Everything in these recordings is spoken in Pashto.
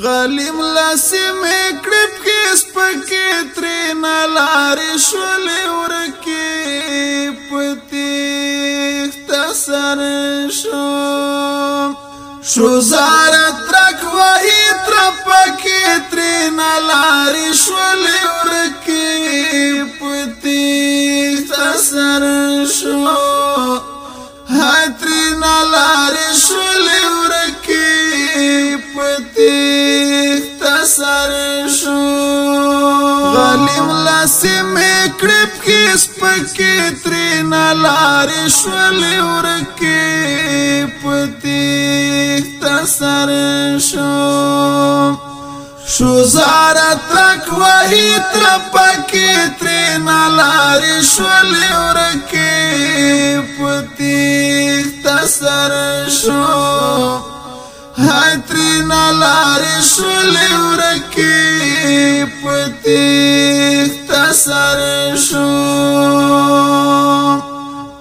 غلیم لسم کړپ کې سپکې تر نه لارې شولې ورکی پتی اختصار شو شو زار ترک وې تر پکې تر نه لارې شولې سر شو غلیم لاسې مې کړپ کې سپکې ترې نه لارې شولې ورکې پتی تسر شو شو زارا تک وحی ترپکی ترینا لاری شولی ورکی پتیخ تسر شو های ترینا لاری شلی ورکی پتیخ تسر شو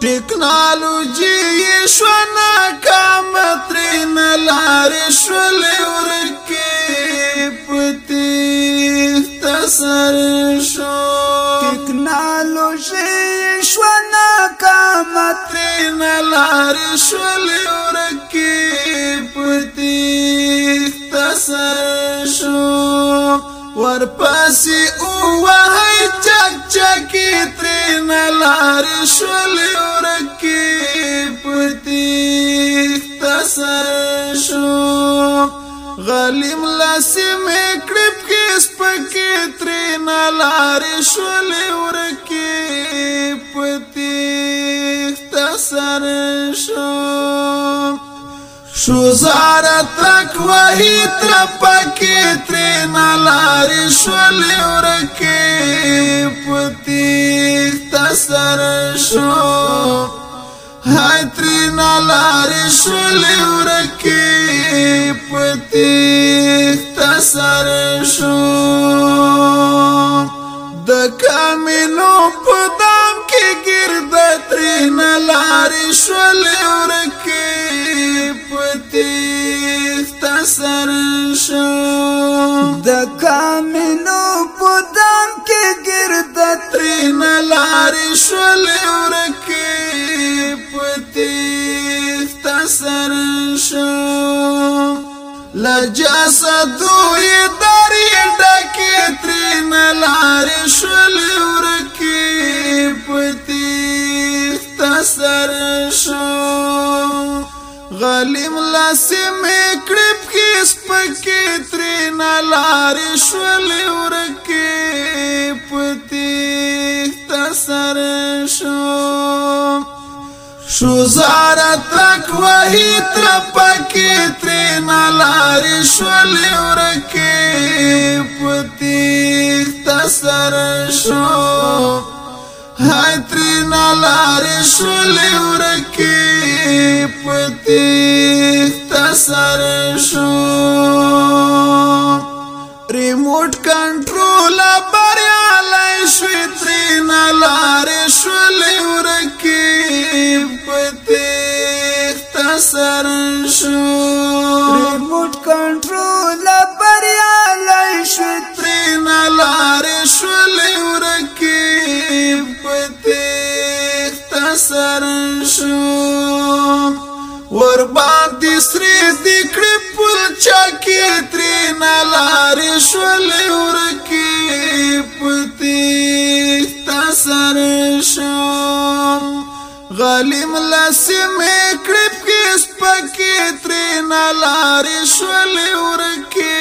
ټیکنالوژي شو ناکام ترینا لاری شلی ورکی پتیخ تسر شو ټیکنالوژي شو قامت نه لار شول ورکی پتی تسر شو ور پسې او وای چک چکی تر نه لار شول ورکی پتی تسر شو غلیم لاسې مې کړپ کې سپکې تر نه لار شول ورکی شو زارت لک وحی تر پکی ترین لاری شول ورکی پتیخ تسر شو های ترین لاری شول ورکی پتیخ تسر شو د کامینو پدام کې ګرد ترین لاری شول ورکی تیخت سر شو د کامینو په دام کې ګرد ترین لارې شول ورکی په تیخت سر شو لجسدو یې داري ډکې ترین لارې شول ورکی په تیخت سر شو غلیم لاسې مې کړپ کې سپکې ترې نه لارې شولې ورکې پتی تسر شو شو زارا تک وحی ترپکی ترینا لاری شولی ورکی پتیخ تسر شو های ترینا لاری شولی ورکی حسر شو ریموت کنټرول بریا لای شو ترین لار شو لورکی پته تسر شو ور باندې سری دکړې پل چا کې ترین لار شو لورکی پته تسر شو غالم لسمه کړې اس پکې تر نالارې شول ورکی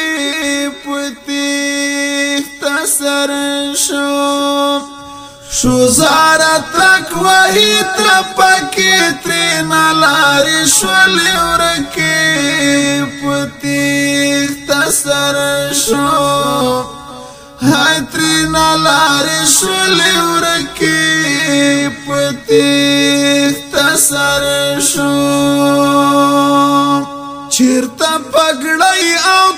پتی تسر شو شو زارا تک وحی تر پکې تر نالارې شول ورکی پتی تسر شو تنهای ترینا لاری شلی ورکی پتیخ تسر شو چیر تا پگڑای او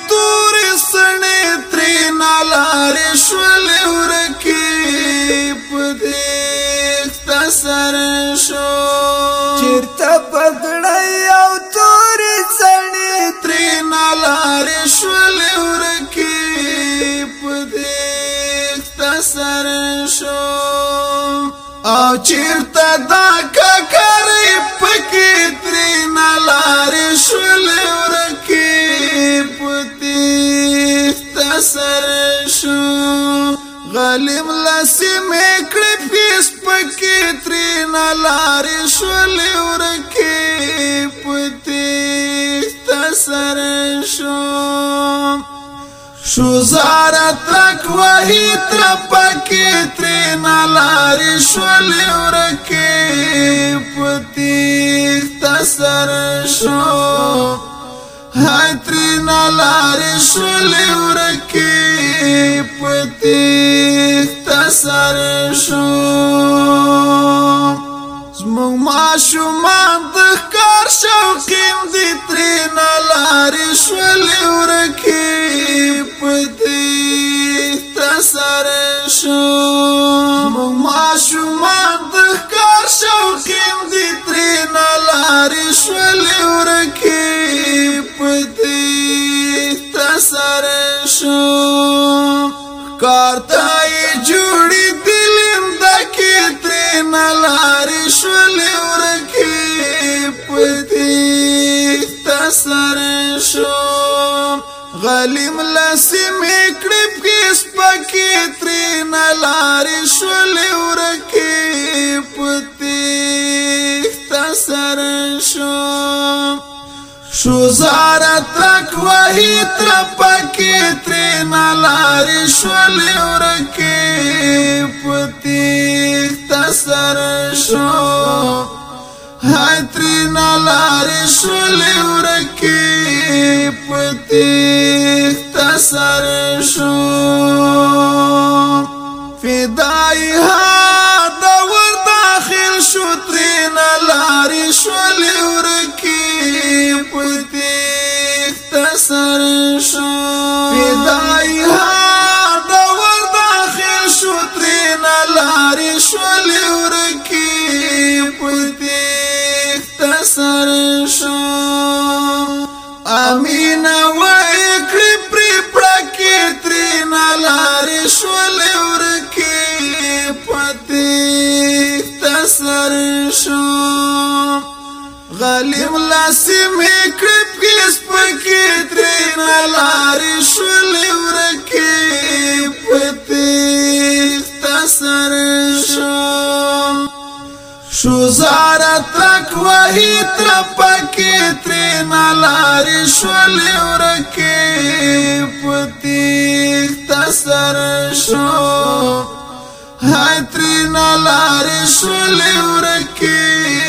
او چیرته دا ککرې پکې ترې نلارې شولې ورکې پتی تسر شو غلیم لسی میکړې پیس پکې ترې نلارې شولې ورکې پتی تسر شو شو زارت لک وحی ترپکی ترین لاری شول ورکی پتیخ تسر شو های ترین لاری شول ورکی پتیخ تسر شو زمون ما شو ماند شوقیم دی ترینا لاری شولی ورکی پتی تسر شم ما شمان دکار شوقیم دی ترینا لاری شولی ورکی پتی تسر شم کارتای جوڑی دی نه لارې شولې ورکې پدې تسر شو غلیم لسی میکړې پکې سپکې ترې نه لارې شولې ورکې پدې تسر شو شو زارا تک وحی تر پکی ترینا لاری شو لیورکی هاترینا لارې شولې ورکی پتی تسر شو في دايها د داخل شو ترینا لارې شولې ورکی پتی تسر شو في دايها د داخل شو ترینا لارې شولې سر شو غالب لاسې مې کړې پیس پکې ترې نه لارې شولې ورکې پتی تسر شو شو زاره تک وهي تر پکې ترې نه لارې شولې ورکې پتی تسر شو هاي ترین لارې شولې ورکی